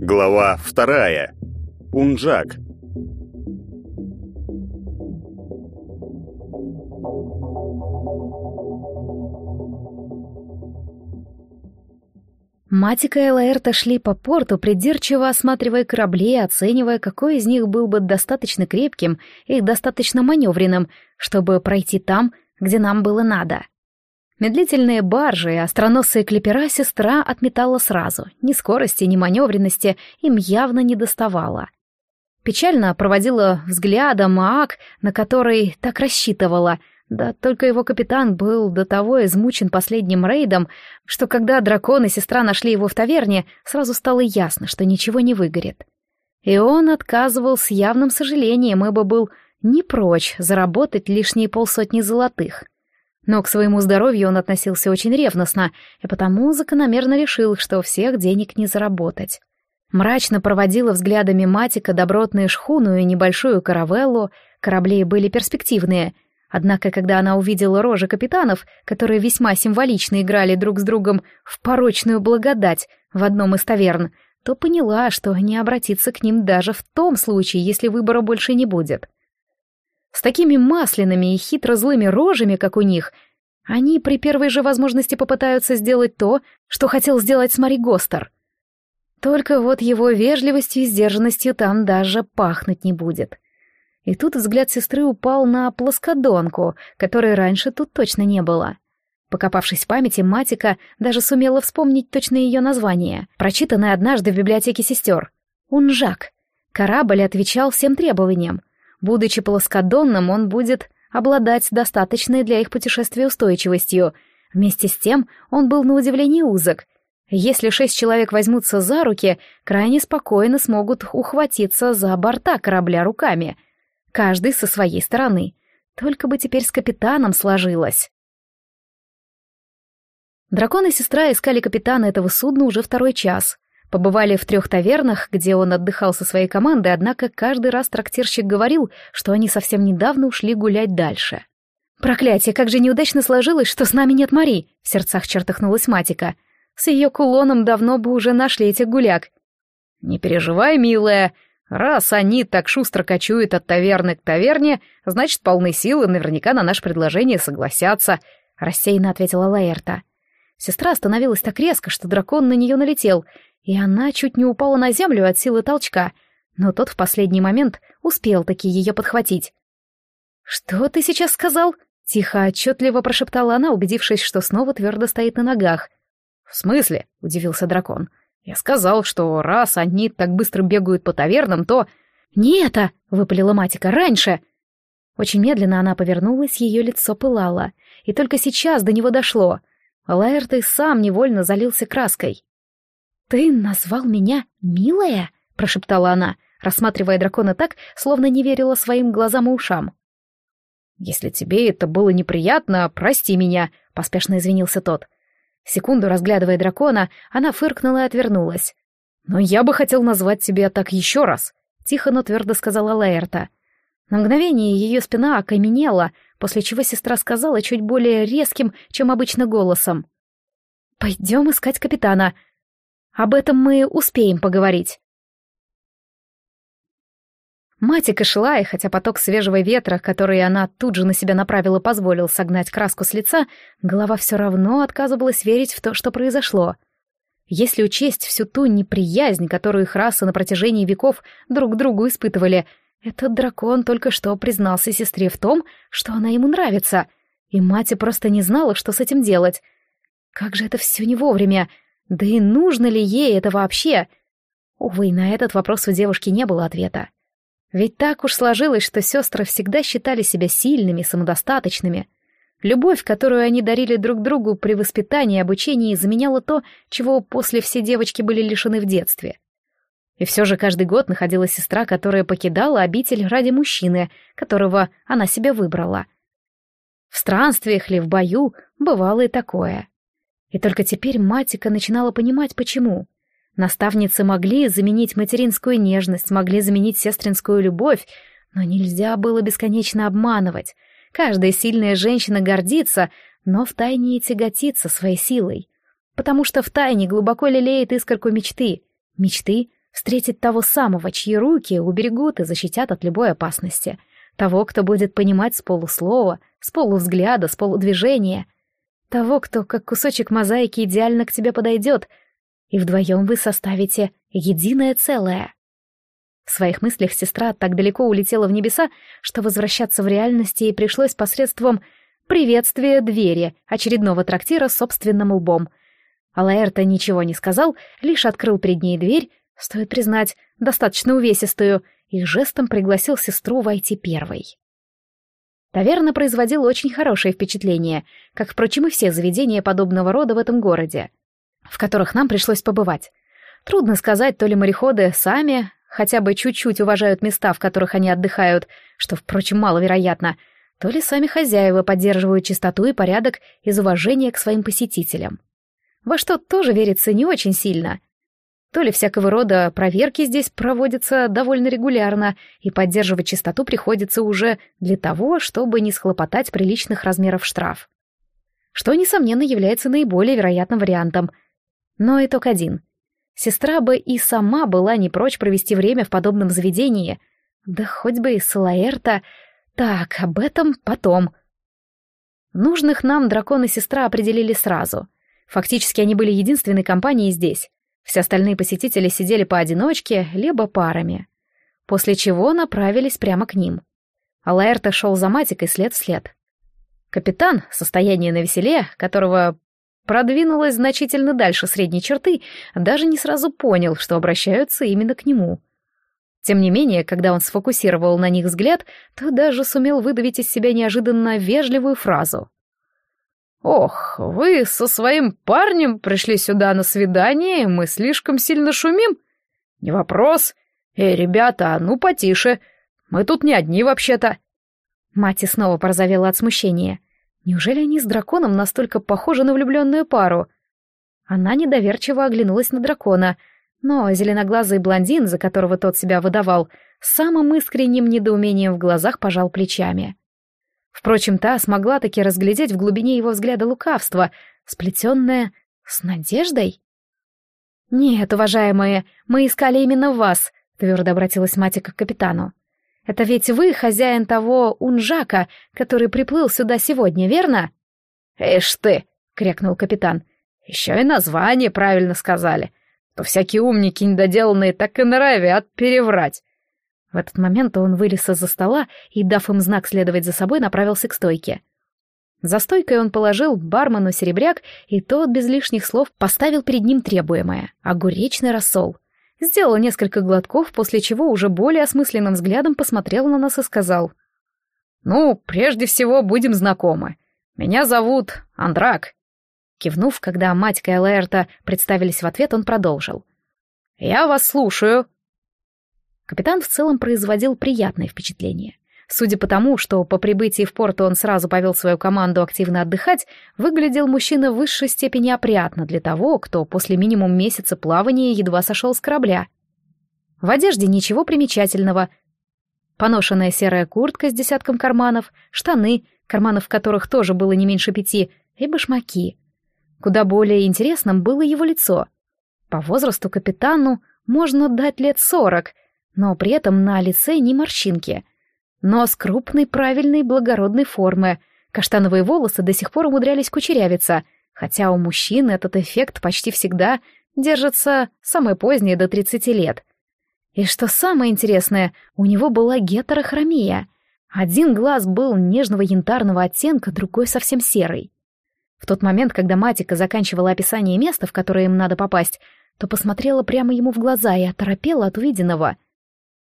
Глава вторая. Унжак. Матика и Лаэрта шли по порту, придирчиво осматривая корабли и оценивая, какой из них был бы достаточно крепким и достаточно маневренным, чтобы пройти там, где нам было надо. Медлительные баржи и остроносые клипера сестра отметала сразу. Ни скорости, ни маневренности им явно не доставало. Печально проводила взглядом Аак, на который так рассчитывала — да только его капитан был до того измучен последним рейдом, что когда дракон и сестра нашли его в таверне, сразу стало ясно, что ничего не выгорит. И он отказывал с явным сожалением, ибо был не прочь заработать лишние полсотни золотых. Но к своему здоровью он относился очень ревностно, и потому закономерно решил, что всех денег не заработать. Мрачно проводила взглядами Матика добротную шхуну и небольшую каравеллу, корабли были перспективные — Однако, когда она увидела рожи капитанов, которые весьма символично играли друг с другом в порочную благодать в одном из таверн, то поняла, что не обратиться к ним даже в том случае, если выбора больше не будет. С такими масляными и хитро злыми рожами, как у них, они при первой же возможности попытаются сделать то, что хотел сделать Смари Гостер. Только вот его вежливостью и сдержанностью там даже пахнуть не будет. И тут взгляд сестры упал на плоскодонку, которой раньше тут точно не было. Покопавшись в памяти, Матика даже сумела вспомнить точно ее название, прочитанное однажды в библиотеке сестер. «Унжак». Корабль отвечал всем требованиям. Будучи плоскодонным, он будет обладать достаточной для их путешествия устойчивостью. Вместе с тем он был на удивление узок. Если шесть человек возьмутся за руки, крайне спокойно смогут ухватиться за борта корабля руками — каждый со своей стороны. Только бы теперь с капитаном сложилось. Дракон и сестра искали капитана этого судна уже второй час. Побывали в трех тавернах, где он отдыхал со своей командой, однако каждый раз трактирщик говорил, что они совсем недавно ушли гулять дальше. «Проклятие, как же неудачно сложилось, что с нами нет Мари!» — в сердцах чертыхнулась Матика. «С ее кулоном давно бы уже нашли этих гуляк». «Не переживай, милая, Раз они так шустро кочуют от таверны к таверне, значит, полны силы наверняка на наше предложение согласятся», — рассеянно ответила Лаэрта. Сестра остановилась так резко, что дракон на нее налетел, и она чуть не упала на землю от силы толчка, но тот в последний момент успел таки ее подхватить. «Что ты сейчас сказал?» — тихо, отчетливо прошептала она, убедившись, что снова твердо стоит на ногах. «В смысле?» — удивился дракон. — я сказал, что раз они так быстро бегают по тавернам, то... «Не это!» — выпалила Матика. «Раньше!» Очень медленно она повернулась, ее лицо пылало. И только сейчас до него дошло. Лаэрт и сам невольно залился краской. «Ты назвал меня милая?» — прошептала она, рассматривая дракона так, словно не верила своим глазам и ушам. «Если тебе это было неприятно, прости меня», — поспешно извинился тот. Секунду разглядывая дракона, она фыркнула и отвернулась. «Но я бы хотел назвать тебя так еще раз», — тихо, но твердо сказала Лаэрта. На мгновение ее спина окаменела, после чего сестра сказала чуть более резким, чем обычно голосом. «Пойдем искать капитана. Об этом мы успеем поговорить». Матика шла, и хотя поток свежего ветра, который она тут же на себя направила, позволил согнать краску с лица, голова все равно отказывалась верить в то, что произошло. Если учесть всю ту неприязнь, которую их расы на протяжении веков друг другу испытывали, этот дракон только что признался сестре в том, что она ему нравится, и мать просто не знала, что с этим делать. Как же это все не вовремя? Да и нужно ли ей это вообще? Увы, на этот вопрос у девушки не было ответа. Ведь так уж сложилось, что сестры всегда считали себя сильными, самодостаточными. Любовь, которую они дарили друг другу при воспитании и обучении, заменяла то, чего после все девочки были лишены в детстве. И все же каждый год находилась сестра, которая покидала обитель ради мужчины, которого она себе выбрала. В странствиях ли, в бою бывало и такое. И только теперь Матика начинала понимать, почему. Наставницы могли заменить материнскую нежность, могли заменить сестринскую любовь, но нельзя было бесконечно обманывать. Каждая сильная женщина гордится, но втайне и тяготится своей силой. Потому что втайне глубоко лелеет искорку мечты. Мечты встретить того самого, чьи руки уберегут и защитят от любой опасности. Того, кто будет понимать с полуслова, с полувзгляда, с полудвижения. Того, кто, как кусочек мозаики, идеально к тебе подойдет. И вдвоем вы составите единое целое. В своих мыслях сестра так далеко улетела в небеса, что возвращаться в реальность ей пришлось посредством приветствия двери очередного трактира собственным лбом. Алаэрта ничего не сказал, лишь открыл перед ней дверь, стоит признать, достаточно увесистую, и жестом пригласил сестру войти первой. Таверна производила очень хорошее впечатление, как, впрочем, и все заведения подобного рода в этом городе, в которых нам пришлось побывать. Трудно сказать, то ли мореходы сами хотя бы чуть-чуть уважают места, в которых они отдыхают, что, впрочем, маловероятно, то ли сами хозяева поддерживают чистоту и порядок из уважения к своим посетителям. Во что тоже верится не очень сильно. То ли всякого рода проверки здесь проводятся довольно регулярно, и поддерживать чистоту приходится уже для того, чтобы не схлопотать приличных размеров штраф. Что, несомненно, является наиболее вероятным вариантом. Но итог один — Сестра бы и сама была не прочь провести время в подобном заведении. Да хоть бы и Салаэрта. Так, об этом потом. Нужных нам дракон и сестра определили сразу. Фактически они были единственной компанией здесь. Все остальные посетители сидели поодиночке, либо парами. После чего направились прямо к ним. Алаэрта шел за матикой след след. Капитан, состояние на веселе, которого продвинулась значительно дальше средней черты, даже не сразу понял, что обращаются именно к нему. Тем не менее, когда он сфокусировал на них взгляд, то даже сумел выдавить из себя неожиданно вежливую фразу. «Ох, вы со своим парнем пришли сюда на свидание, мы слишком сильно шумим? Не вопрос. Эй, ребята, ну потише, мы тут не одни вообще-то». Мать снова порозовела от смущения. Неужели они с драконом настолько похожи на влюбленную пару? Она недоверчиво оглянулась на дракона, но зеленоглазый блондин, за которого тот себя выдавал, самым искренним недоумением в глазах пожал плечами. Впрочем, та смогла таки разглядеть в глубине его взгляда лукавство, сплетенное с надеждой. «Нет, уважаемые, мы искали именно вас», — твердо обратилась Матика к капитану. Это ведь вы хозяин того унжака, который приплыл сюда сегодня, верно?» «Эш ты!» — крякнул капитан. «Еще и название правильно сказали. То всякие умники недоделанные так и норовят переврать». В этот момент он вылез из-за стола и, дав им знак следовать за собой, направился к стойке. За стойкой он положил бармену серебряк, и тот без лишних слов поставил перед ним требуемое — огуречный рассол. Сделал несколько глотков, после чего уже более осмысленным взглядом посмотрел на нас и сказал. «Ну, прежде всего, будем знакомы. Меня зовут Андрак». Кивнув, когда мать Кайлаэрта представились в ответ, он продолжил. «Я вас слушаю». Капитан в целом производил приятное впечатление. Судя по тому, что по прибытии в порт он сразу повел свою команду активно отдыхать, выглядел мужчина в высшей степени опрятно для того, кто после минимум месяца плавания едва сошел с корабля. В одежде ничего примечательного. Поношенная серая куртка с десятком карманов, штаны, карманов в которых тоже было не меньше пяти, и башмаки. Куда более интересным было его лицо. По возрасту капитану можно дать лет сорок, но при этом на лице ни морщинки — Нос крупной, правильной, благородной формы. Каштановые волосы до сих пор умудрялись кучерявиться, хотя у мужчин этот эффект почти всегда держится самое позднее до 30 лет. И что самое интересное, у него была гетерохромия. Один глаз был нежного янтарного оттенка, другой совсем серый. В тот момент, когда Матика заканчивала описание места, в которое им надо попасть, то посмотрела прямо ему в глаза и оторопела от увиденного.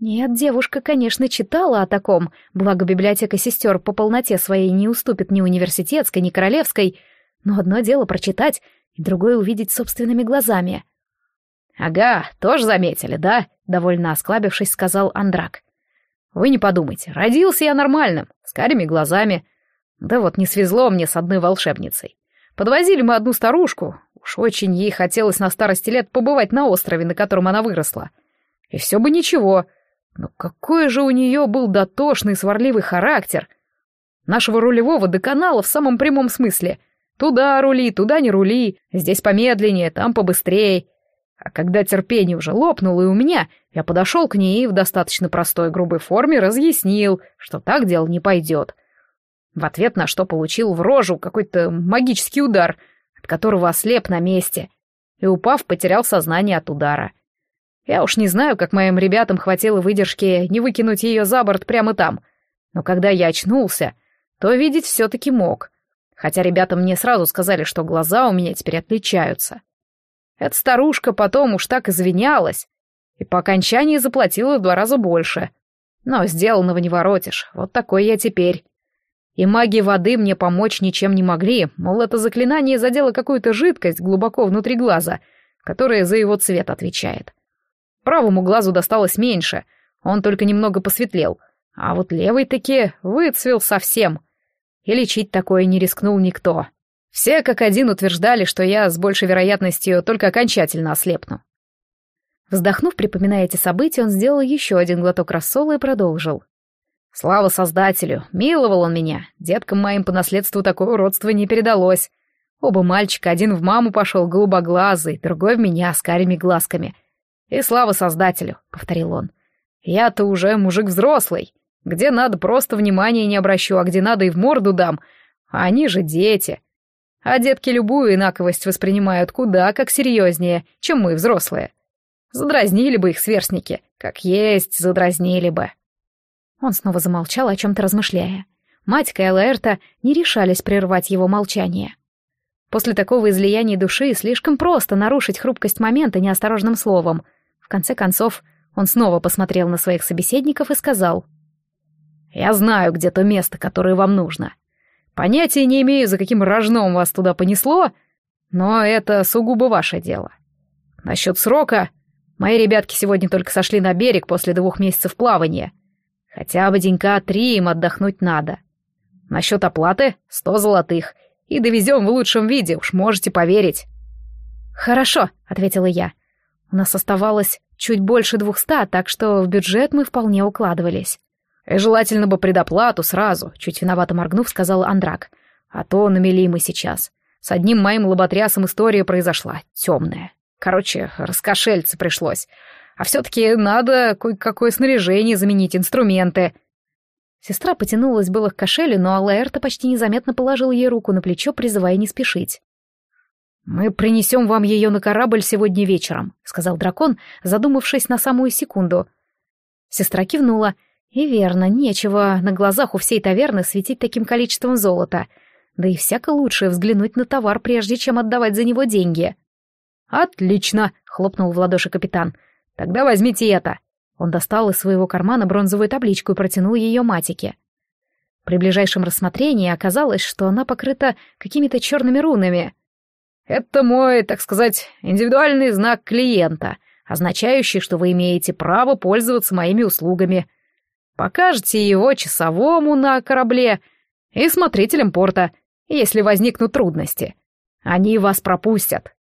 Нет, девушка, конечно, читала о таком, благо библиотека сестер по полноте своей не уступит ни университетской, ни королевской, но одно дело прочитать, и другое увидеть собственными глазами. «Ага, тоже заметили, да?» — довольно осклабившись, сказал Андрак. «Вы не подумайте, родился я нормальным, с карими глазами. Да вот не свезло мне с одной волшебницей. Подвозили мы одну старушку, уж очень ей хотелось на старости лет побывать на острове, на котором она выросла. И все бы ничего, но какой же у нее был дотошный, сварливый характер. Нашего рулевого до канала в самом прямом смысле. Туда рули, туда не рули, здесь помедленнее, там побыстрее. А когда терпение уже лопнуло и у меня, я подошел к ней и в достаточно простой грубой форме разъяснил, что так дело не пойдет. В ответ на что получил в рожу какой-то магический удар, от которого ослеп на месте, и, упав, потерял сознание от удара. Я уж не знаю, как моим ребятам хватило выдержки не выкинуть ее за борт прямо там, но когда я очнулся, то видеть все-таки мог, хотя ребята мне сразу сказали, что глаза у меня теперь отличаются. Эта старушка потом уж так извинялась, и по окончании заплатила в два раза больше. Но сделанного не воротишь, вот такой я теперь. И маги воды мне помочь ничем не могли, мол, это заклинание задело какую-то жидкость глубоко внутри глаза, которая за его цвет отвечает. Правому глазу досталось меньше, он только немного посветлел, а вот левый таки выцвел совсем. И лечить такое не рискнул никто. Все как один утверждали, что я с большей вероятностью только окончательно ослепну. Вздохнув, припоминая эти события, он сделал еще один глоток рассола и продолжил. Слава Создателю, миловал он меня. Деткам моим по наследству такое уродство не передалось. Оба мальчика, один в маму пошел, голубоглазый, другой в меня с карими глазками. И слава Создателю, — повторил он. Я-то уже мужик взрослый. Где надо, просто внимания не обращу, а где надо и в морду дам. А они же дети. А детки любую инаковость воспринимают куда как серьезнее, чем мы, взрослые. Задразнили бы их сверстники, как есть, задразнили бы. Он снова замолчал, о чем-то размышляя. Мать и Элаэрта не решались прервать его молчание. После такого излияния души слишком просто нарушить хрупкость момента неосторожным словом. В конце концов, он снова посмотрел на своих собеседников и сказал. «Я знаю, где то место, которое вам нужно. Понятия не имею, за каким рожном вас туда понесло, но это сугубо ваше дело. Насчет срока... Мои ребятки сегодня только сошли на берег после двух месяцев плавания. Хотя бы денька три им отдохнуть надо. Насчет оплаты — сто золотых. И довезем в лучшем виде, уж можете поверить. «Хорошо», — ответила я. «У нас оставалось чуть больше двухста, так что в бюджет мы вполне укладывались. И желательно бы предоплату сразу, чуть виновато моргнув, сказал Андрак. А то намели мы сейчас. С одним моим лоботрясом история произошла, темная. Короче, раскошельце пришлось. А все-таки надо кое-какое снаряжение заменить, инструменты. Сестра потянулась было к кошелю, но Алаэрта почти незаметно положил ей руку на плечо, призывая не спешить. «Мы принесем вам ее на корабль сегодня вечером», — сказал дракон, задумавшись на самую секунду. Сестра кивнула — и верно, нечего на глазах у всей таверны светить таким количеством золота. Да и всяко лучше взглянуть на товар, прежде чем отдавать за него деньги. «Отлично!» — хлопнул в ладоши капитан. «Тогда возьмите это!» Он достал из своего кармана бронзовую табличку и протянул ее матике. При ближайшем рассмотрении оказалось, что она покрыта какими-то черными рунами. «Это мой, так сказать, индивидуальный знак клиента, означающий, что вы имеете право пользоваться моими услугами», Покажете его часовому на корабле и смотрителям порта, если возникнут трудности. Они вас пропустят.